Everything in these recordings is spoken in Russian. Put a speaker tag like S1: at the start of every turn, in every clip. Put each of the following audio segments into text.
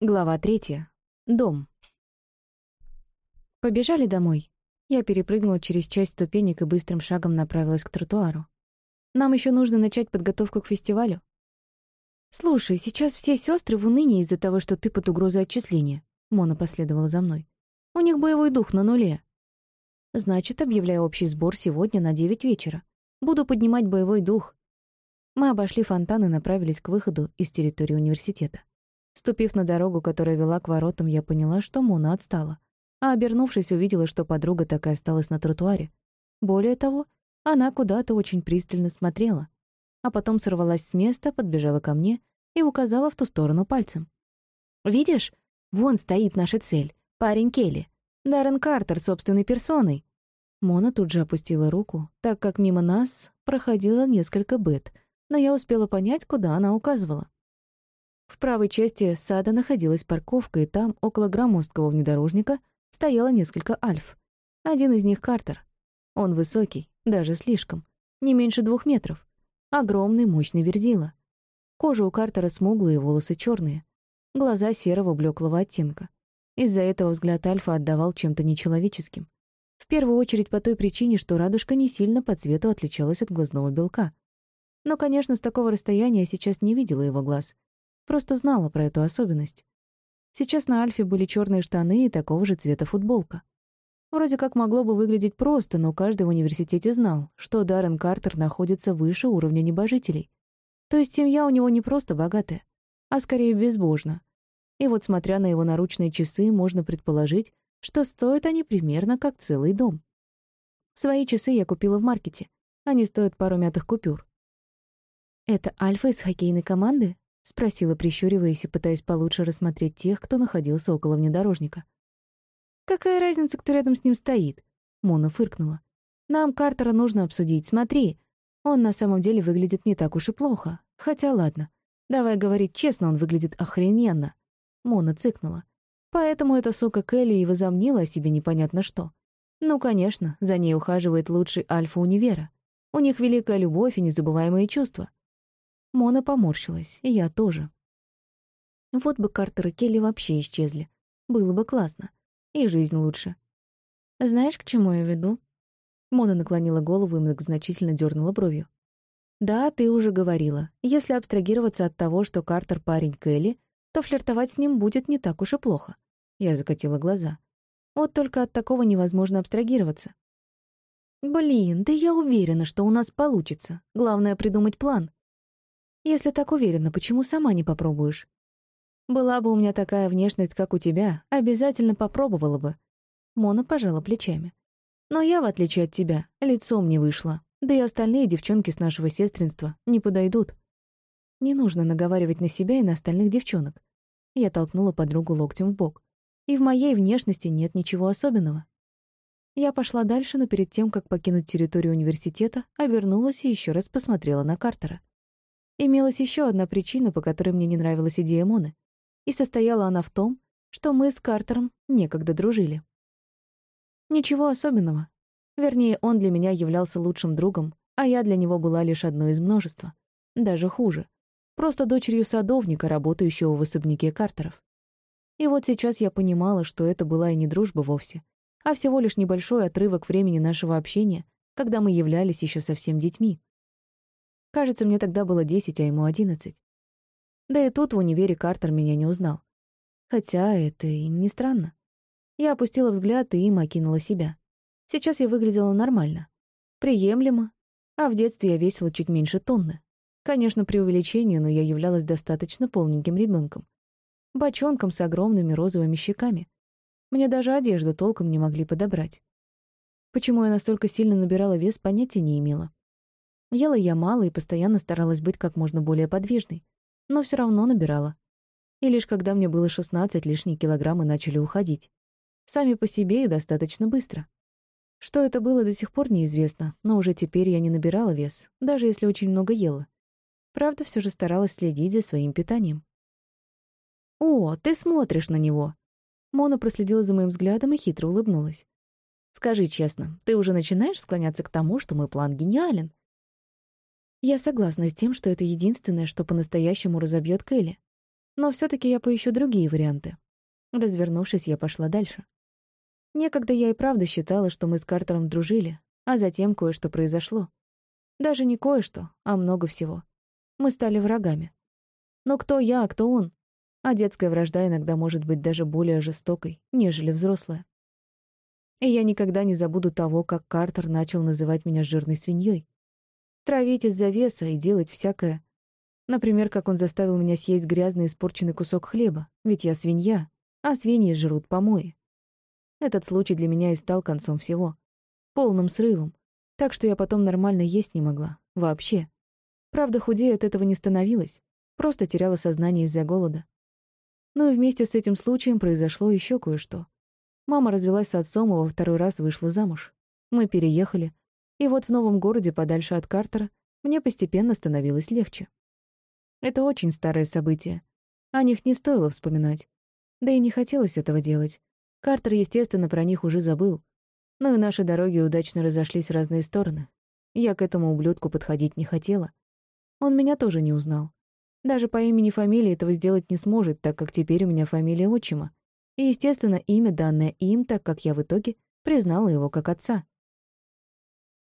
S1: Глава третья. Дом. Побежали домой. Я перепрыгнула через часть ступенек и быстрым шагом направилась к тротуару. Нам еще нужно начать подготовку к фестивалю. «Слушай, сейчас все сестры в унынии из-за того, что ты под угрозой отчисления», — Мона последовала за мной. «У них боевой дух на нуле». «Значит, объявляю общий сбор сегодня на девять вечера. Буду поднимать боевой дух». Мы обошли фонтан и направились к выходу из территории университета. Ступив на дорогу, которая вела к воротам, я поняла, что Мона отстала. А обернувшись, увидела, что подруга так и осталась на тротуаре. Более того, она куда-то очень пристально смотрела. А потом сорвалась с места, подбежала ко мне и указала в ту сторону пальцем. «Видишь? Вон стоит наша цель. Парень Келли. Даррен Картер собственной персоной». Мона тут же опустила руку, так как мимо нас проходило несколько бет, но я успела понять, куда она указывала. В правой части сада находилась парковка, и там, около громоздкого внедорожника, стояло несколько альф. Один из них — Картер. Он высокий, даже слишком, не меньше двух метров. Огромный, мощный верзила. Кожа у Картера смуглая и волосы черные. Глаза серого блеклого оттенка. Из-за этого взгляд Альфа отдавал чем-то нечеловеческим. В первую очередь по той причине, что радужка не сильно по цвету отличалась от глазного белка. Но, конечно, с такого расстояния я сейчас не видела его глаз — Просто знала про эту особенность. Сейчас на Альфе были черные штаны и такого же цвета футболка. Вроде как могло бы выглядеть просто, но каждый в университете знал, что Даррен Картер находится выше уровня небожителей. То есть семья у него не просто богатая, а скорее безбожна. И вот, смотря на его наручные часы, можно предположить, что стоят они примерно как целый дом. Свои часы я купила в маркете. Они стоят пару мятых купюр. «Это Альфа из хоккейной команды?» — спросила, прищуриваясь и пытаясь получше рассмотреть тех, кто находился около внедорожника. «Какая разница, кто рядом с ним стоит?» — Мона фыркнула. «Нам Картера нужно обсудить. Смотри, он на самом деле выглядит не так уж и плохо. Хотя ладно. Давай говорить честно, он выглядит охрененно». Мона цыкнула. Поэтому эта сука Келли и возомнила о себе непонятно что. Ну, конечно, за ней ухаживает лучший альфа универа. У них великая любовь и незабываемые чувства. Мона поморщилась, и я тоже. Вот бы Картер и Келли вообще исчезли. Было бы классно. И жизнь лучше. Знаешь, к чему я веду? Мона наклонила голову и многозначительно дернула бровью. «Да, ты уже говорила. Если абстрагироваться от того, что Картер парень Келли, то флиртовать с ним будет не так уж и плохо». Я закатила глаза. Вот только от такого невозможно абстрагироваться. «Блин, да я уверена, что у нас получится. Главное — придумать план. Если так уверена, почему сама не попробуешь? Была бы у меня такая внешность, как у тебя, обязательно попробовала бы. Мона пожала плечами. Но я, в отличие от тебя, лицом не вышла. Да и остальные девчонки с нашего сестринства не подойдут. Не нужно наговаривать на себя и на остальных девчонок. Я толкнула подругу локтем в бок. И в моей внешности нет ничего особенного. Я пошла дальше, но перед тем, как покинуть территорию университета, обернулась и еще раз посмотрела на Картера. Имелась еще одна причина, по которой мне не нравилась идея Моны. И состояла она в том, что мы с Картером некогда дружили. Ничего особенного. Вернее, он для меня являлся лучшим другом, а я для него была лишь одной из множества. Даже хуже. Просто дочерью садовника, работающего в особняке Картеров. И вот сейчас я понимала, что это была и не дружба вовсе, а всего лишь небольшой отрывок времени нашего общения, когда мы являлись еще совсем детьми. Кажется, мне тогда было десять, а ему одиннадцать. Да и тут в универе Картер меня не узнал. Хотя это и не странно. Я опустила взгляд и им окинула себя. Сейчас я выглядела нормально. Приемлемо. А в детстве я весила чуть меньше тонны. Конечно, при увеличении, но я являлась достаточно полненьким ребенком. Бочонком с огромными розовыми щеками. Мне даже одежду толком не могли подобрать. Почему я настолько сильно набирала вес, понятия не имела. Ела я мало и постоянно старалась быть как можно более подвижной, но все равно набирала. И лишь когда мне было 16, лишние килограммы начали уходить. Сами по себе и достаточно быстро. Что это было, до сих пор неизвестно, но уже теперь я не набирала вес, даже если очень много ела. Правда, все же старалась следить за своим питанием. «О, ты смотришь на него!» Мона проследила за моим взглядом и хитро улыбнулась. «Скажи честно, ты уже начинаешь склоняться к тому, что мой план гениален?» Я согласна с тем, что это единственное, что по-настоящему разобьет Келли. Но все таки я поищу другие варианты. Развернувшись, я пошла дальше. Некогда я и правда считала, что мы с Картером дружили, а затем кое-что произошло. Даже не кое-что, а много всего. Мы стали врагами. Но кто я, а кто он? А детская вражда иногда может быть даже более жестокой, нежели взрослая. И я никогда не забуду того, как Картер начал называть меня жирной свиньей. Травить из-за веса и делать всякое. Например, как он заставил меня съесть грязный испорченный кусок хлеба, ведь я свинья, а свиньи жрут помои. Этот случай для меня и стал концом всего. Полным срывом. Так что я потом нормально есть не могла. Вообще. Правда, худее от этого не становилась. Просто теряла сознание из-за голода. Ну и вместе с этим случаем произошло еще кое-что. Мама развелась с отцом и во второй раз вышла замуж. Мы переехали. И вот в новом городе, подальше от Картера, мне постепенно становилось легче. Это очень старое событие. О них не стоило вспоминать. Да и не хотелось этого делать. Картер, естественно, про них уже забыл. Но и наши дороги удачно разошлись в разные стороны. Я к этому ублюдку подходить не хотела. Он меня тоже не узнал. Даже по имени фамилии этого сделать не сможет, так как теперь у меня фамилия отчима. И, естественно, имя, данное им, так как я в итоге признала его как отца.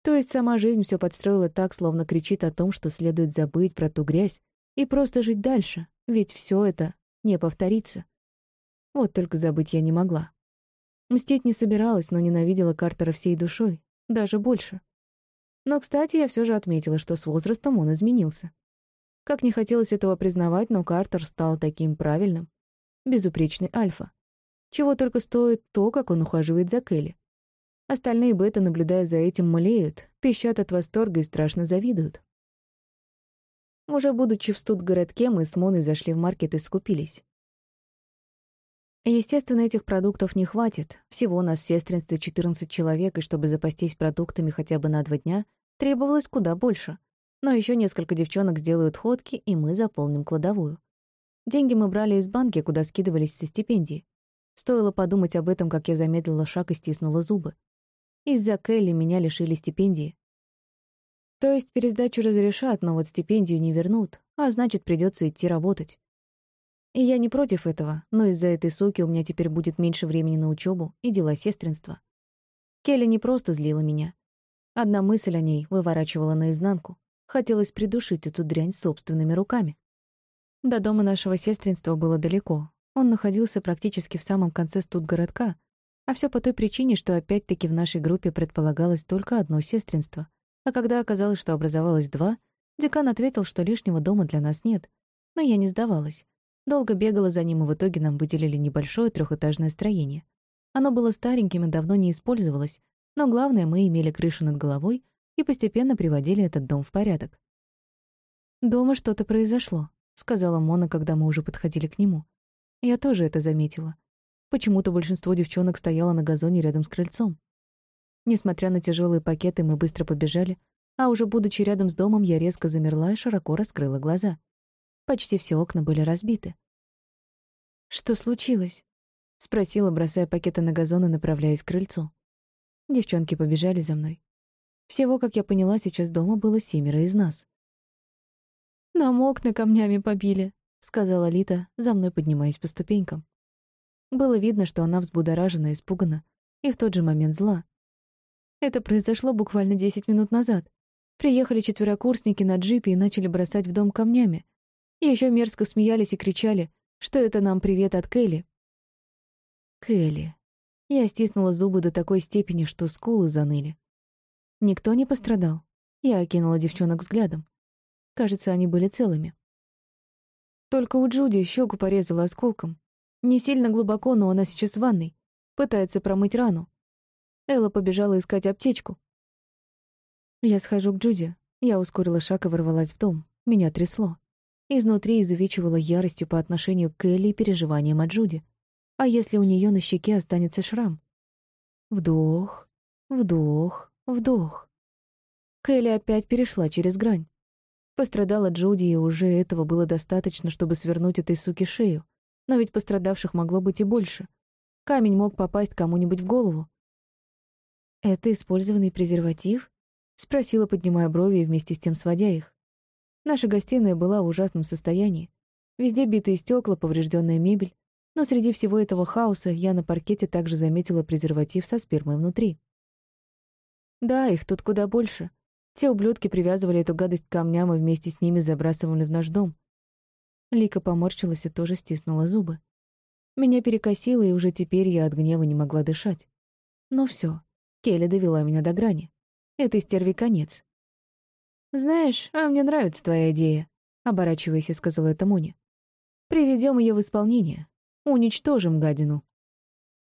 S1: То есть сама жизнь все подстроила так, словно кричит о том, что следует забыть про ту грязь и просто жить дальше, ведь все это не повторится. Вот только забыть я не могла. Мстить не собиралась, но ненавидела Картера всей душой, даже больше. Но, кстати, я все же отметила, что с возрастом он изменился. Как не хотелось этого признавать, но Картер стал таким правильным. Безупречный альфа. Чего только стоит то, как он ухаживает за Келли. Остальные бета, наблюдая за этим, малеют, пищат от восторга и страшно завидуют. Уже будучи в студгородке, мы с Моной зашли в маркет и скупились. Естественно, этих продуктов не хватит. Всего у нас в сестринстве 14 человек, и чтобы запастись продуктами хотя бы на два дня, требовалось куда больше. Но еще несколько девчонок сделают ходки, и мы заполним кладовую. Деньги мы брали из банки, куда скидывались со стипендии. Стоило подумать об этом, как я замедлила шаг и стиснула зубы. Из-за Келли меня лишили стипендии. То есть пересдачу разрешат, но вот стипендию не вернут, а значит, придется идти работать. И я не против этого, но из-за этой суки у меня теперь будет меньше времени на учебу и дела сестринства. Келли не просто злила меня. Одна мысль о ней выворачивала наизнанку. Хотелось придушить эту дрянь собственными руками. До дома нашего сестринства было далеко. Он находился практически в самом конце студгородка, а все по той причине, что опять-таки в нашей группе предполагалось только одно сестринство. А когда оказалось, что образовалось два, декан ответил, что лишнего дома для нас нет. Но я не сдавалась. Долго бегала за ним, и в итоге нам выделили небольшое трехэтажное строение. Оно было стареньким и давно не использовалось, но главное, мы имели крышу над головой и постепенно приводили этот дом в порядок. «Дома что-то произошло», — сказала Мона, когда мы уже подходили к нему. Я тоже это заметила. Почему-то большинство девчонок стояло на газоне рядом с крыльцом. Несмотря на тяжелые пакеты, мы быстро побежали, а уже будучи рядом с домом, я резко замерла и широко раскрыла глаза. Почти все окна были разбиты. «Что случилось?» — спросила, бросая пакеты на газон и направляясь к крыльцу. Девчонки побежали за мной. Всего, как я поняла, сейчас дома было семеро из нас. «Нам окна камнями побили», — сказала Лита, за мной поднимаясь по ступенькам. Было видно, что она взбудоражена, испугана и в тот же момент зла. Это произошло буквально десять минут назад. Приехали четверокурсники на джипе и начали бросать в дом камнями, еще мерзко смеялись и кричали, что это нам привет от Келли. Келли. Я стиснула зубы до такой степени, что скулы заныли. Никто не пострадал. Я окинула девчонок взглядом. Кажется, они были целыми. Только у Джуди щеку порезала осколком. Не сильно глубоко, но она сейчас в ванной. Пытается промыть рану. Элла побежала искать аптечку. Я схожу к Джуди. Я ускорила шаг и ворвалась в дом. Меня трясло. Изнутри изувечивала яростью по отношению к Элли и переживаниям о Джуди. А если у нее на щеке останется шрам? Вдох, вдох, вдох. Келли опять перешла через грань. Пострадала Джуди, и уже этого было достаточно, чтобы свернуть этой суке шею. Но ведь пострадавших могло быть и больше. Камень мог попасть кому-нибудь в голову. «Это использованный презерватив?» — спросила, поднимая брови и вместе с тем сводя их. Наша гостиная была в ужасном состоянии. Везде битые стекла, поврежденная мебель. Но среди всего этого хаоса я на паркете также заметила презерватив со спермой внутри. Да, их тут куда больше. Те ублюдки привязывали эту гадость к камням и вместе с ними забрасывали в наш дом. Лика поморщилась и тоже стиснула зубы. Меня перекосило, и уже теперь я от гнева не могла дышать. Но все, Келли довела меня до грани. Это стерви конец. «Знаешь, а мне нравится твоя идея», — оборачиваясь, сказала это Муни. «Приведем ее в исполнение. Уничтожим гадину».